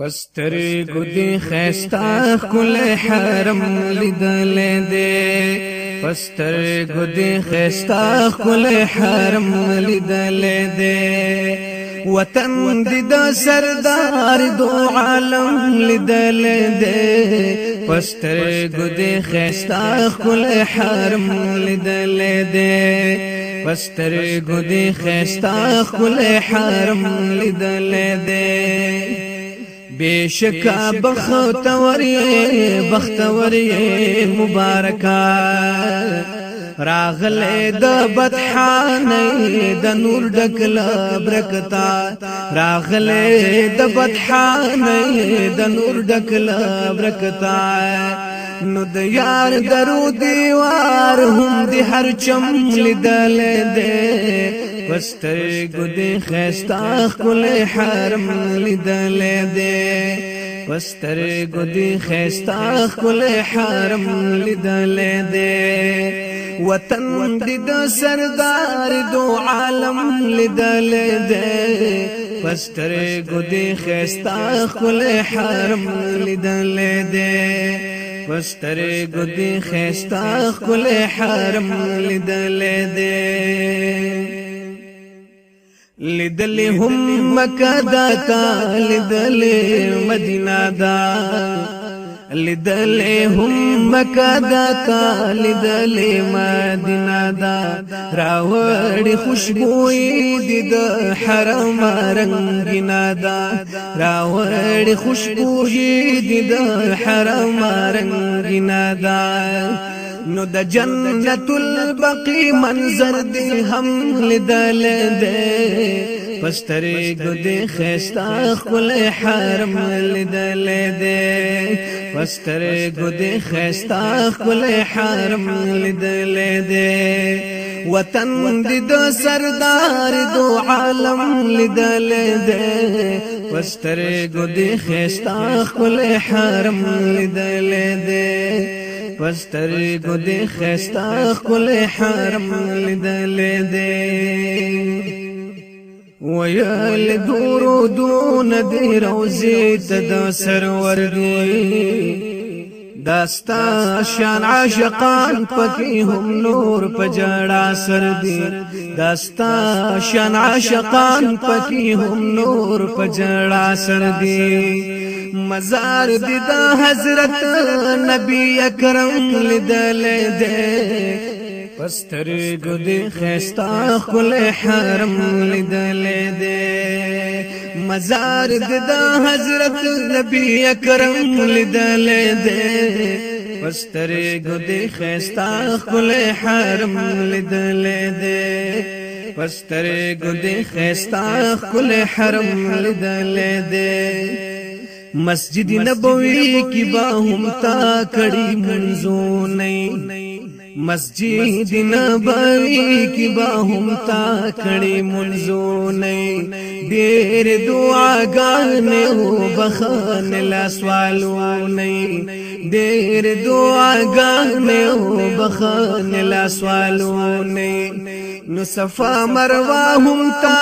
پستر ګدي خيستا خل حرم لیدل دې پستر ګدي خيستا خل حرم لیدل دې وطن د سردار دو عالم لیدل دې پستر ګدي خيستا خل حرم لیدل دې پستر ګدي خيستا خل حرم لیدل دې بشکا بختوري بختوري مبارکا راغله د بدحانه د نور ډکل برکتا راغله د بدحانه د نور ډکل برکتا نو د یار درو دیوار هم د هر چم لیدل دې پستر گدی خستا خل حرم لیدل دے پستر گدی خستا خل حرم لیدل دے وطن دید سردار دو عالم لیدل دے پستر گدی خستا خل حرم لیدل دے پستر گدی خستا خل حرم لیدل دے لدل هم مکه دا تا لدل مدینه دا لدل هم مکه دا تا لدل مدینه دا راوړ خوشبوئی د حرم رنگینا دا راوړ خوشبوئی د حرم رنگینا دا نو د جنت البقی منظر دی هم لیدل دی پستری گو دی خیستا خل حرم لیدل دی پستری گو دی خیستا خل حرم لیدل دی وطن دی دو سردار دو عالم لیدل دی پستری گو دی خیستا خل حرم لیدل دی پستر کو دی خستا خپل حرم لیدل دی ویل دورو دون دی روزی تدا سرور دی داستا شان عاشقان پکې هم نور پجړا سر دی داستا شان عاشقان پکې هم نور پجړا سر دی مزار دی دا حضرت نبی اکرم لدل دے پستر گدی خیستا خل حرم لدل دے مزار دی دا حضرت نبی اکرم لدل دے پستر گدی خیستا خل حرم لدل دے پستر گدی خیستا خل حرم لدل دے मस्जिद नबोई की बाहुमता खड़ी मंजो नहीं مسجد نبوی کی با هم تا کړي منزو نه ډېر دعاګان او بخان لا سوالو نه ډېر دعاګان او بخان لا سوالو نه نو صفا مروا هم تا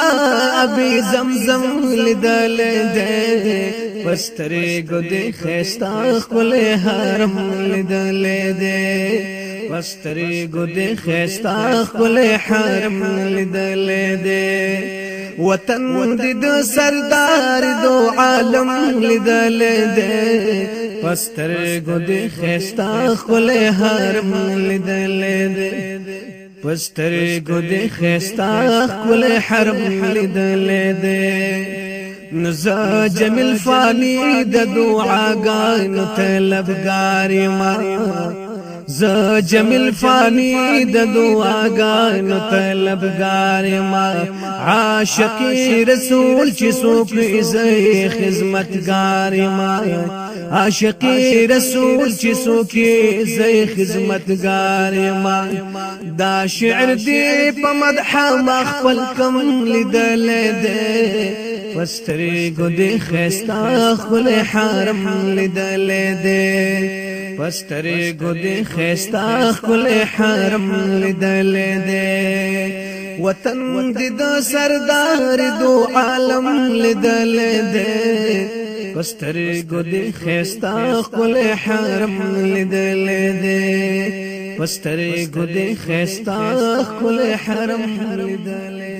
ابي زمزم لدل ده پسترې ګو دې خستا خپل حرم لدل ده وستری گو دی خیستا خپل حرم لیدل دی وطن دی د سردار دو عالم لیدل دی وستر گو دی خیستا خپل حرم لیدل دی پستر گو دی خیستا خپل حرم لیدل دی نزا جمیل فانی د دعاګانو طلبګاری ما ز جمیل فانی د دعاګان طلبګار ما عاشق رسول چې څوک زه خدمتګار ما عاشق رسول چې څوک زه خدمتګار ما دا شعر دی په مدح ما خپل کم لیدل دی پستری ګو دی خستا خپل حرم لیدل دی پسترې ګدې خيستا خپل حرم لیدل دې وطن دې د سردار دو عالم لیدل دې پسترې ګدې خيستا خپل حرم لیدل دې پسترې ګدې خيستا خپل حرم لیدل